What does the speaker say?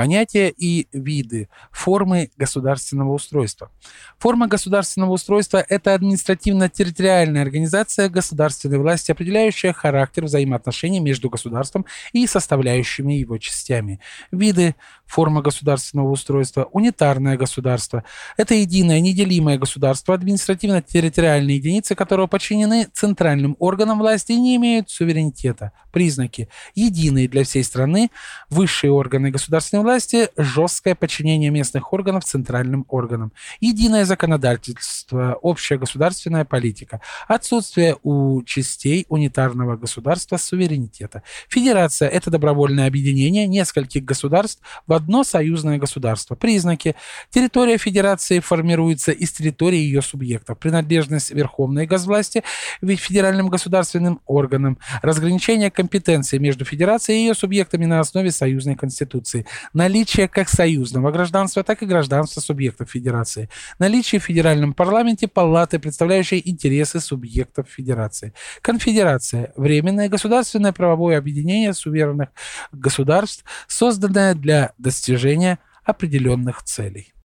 Понятия и виды формы государственного устройства. Форма государственного устройства – это административно-территориальная организация государственной власти, определяющая характер взаимоотношений между государством и составляющими его частями. Виды формы государственного устройства. Унитарное государство – это единое неделимое государство, административно-территориальные единицы которого подчинены центральным органам власти и не имеют суверенитета. Признаки. Единые для всей страны, высшие органы государственной власти, жесткое подчинение местных органов центральным органам, единое законодательство, общая государственная политика, отсутствие у частей унитарного государства суверенитета. Федерация – это добровольное объединение нескольких государств в одно союзное государство. Признаки. Территория федерации формируется из территории ее субъектов. Принадлежность верховной госвласти федеральным государственным органам. Разграничение компетенции между федерацией и ее субъектами на основе союзной конституции. Наличие как союзного гражданства, так и гражданства субъектов федерации. Наличие в федеральном парламенте палаты, представляющей интересы субъектов федерации. Конфедерация – временное государственное правовое объединение суверенных государств, созданное для достижения определенных целей.